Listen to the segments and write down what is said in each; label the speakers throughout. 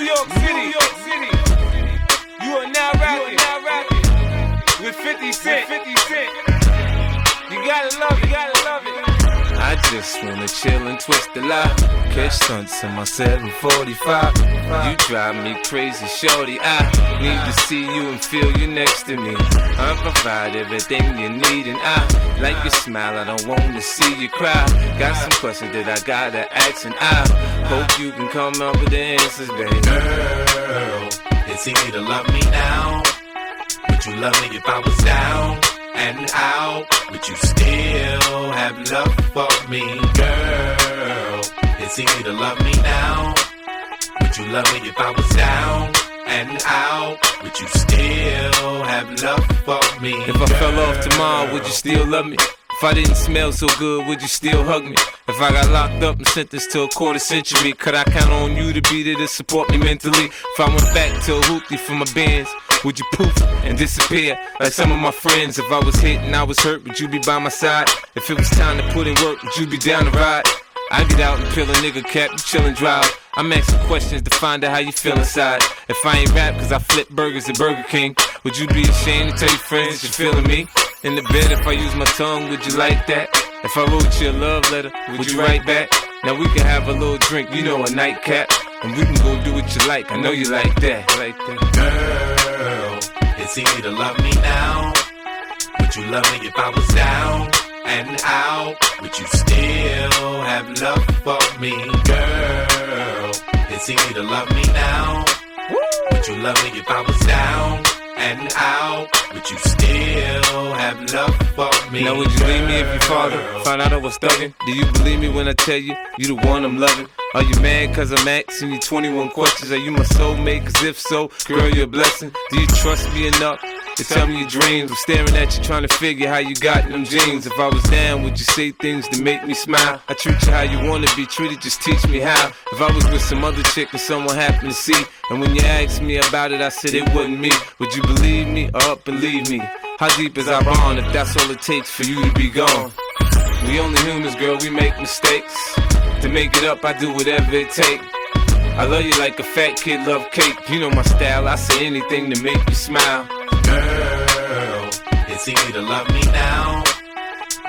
Speaker 1: New York City. New York City. You are now rapping, now rapping with 50 Cent. 50 Cent. You gotta love it, you gotta love it.
Speaker 2: I just wanna chill and twist the lie. Catch stunts in my 745. You drive me crazy, shorty. I need to see you and feel you next to me. I provide everything you need, and I like your smile. I don't wanna see you cry. Got some questions that I gotta ask, and I hope you can come up with the answers, baby.
Speaker 3: Girl, it's easy to love me now. Would you love me if I was down and out? Would you still have love for me, girl? It's easy to love me now. Would you love me if I was down and out? Would you still have love for me?
Speaker 2: If I fell off tomorrow, would you still love me? If I didn't smell so good, would you still hug me? If I got locked up and sentenced to a quarter century, could I count on you to be there to support me mentally? If I went back to a hoopty for my bands, would you poof and disappear like some of my friends? If I was hit and I was hurt, would you be by my side? If it was time to put in work, would you be down to ride? I get out and peel a nigga cap, you chillin' drive. I'm asking questions to find out how you feel inside. If I ain't rap cause I flip burgers at Burger King, would you be ashamed to tell your friends you're feeling me? In the bed, if I use my tongue, would you like that? If I wrote you a love letter, would you write back? Now we can have a little drink, you know, a nightcap. And we can go do what you like, I know you like that. Like that.
Speaker 3: Girl, it's easy to love me now. Would you love me if I was down and out? Would you still have love for me, girl? It's easy to love me now. Would you love me if I was down and out? Would you still have love for me?
Speaker 2: Now would you leave me if your father found out I was thugging? Do you believe me when I tell you you the one I'm loving? Are you mad cause I'm asking you 21 questions? Are you my soulmate? Cause if so, girl, you're a blessing. Do you trust me enough to tell me your dreams? I'm staring at you trying to figure how you got them jeans. If I was down, would you say things to make me smile? I treat you how you wanna be treated, just teach me how. If I was with some other chick and someone happened to see, and when you asked me about it, I said it wasn't me. Would you believe me or up and leave me? How deep is our bond if that's all it takes for you to be gone? We only humans, girl, we make mistakes. To make it up, I do whatever it takes. I love you like a fat kid love cake. You know my style, I say anything to make you smile.
Speaker 3: Girl, it's easy to love me now.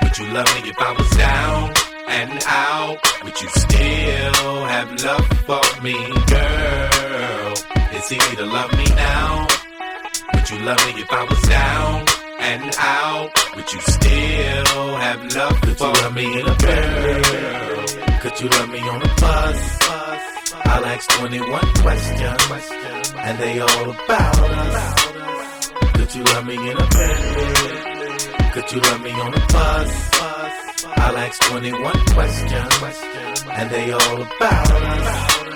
Speaker 3: Would you love me if I was down and out? Would you still have love for me, girl? It's easy to love me now. Would you love me if I was down and out? Would you still have love Could you love me in a girl? Could you love me on a bus? I'll ask 21 questions, and they all about us. Could you love me in a bed? Could you love me on a bus? I'll ask 21 questions, and they all about us.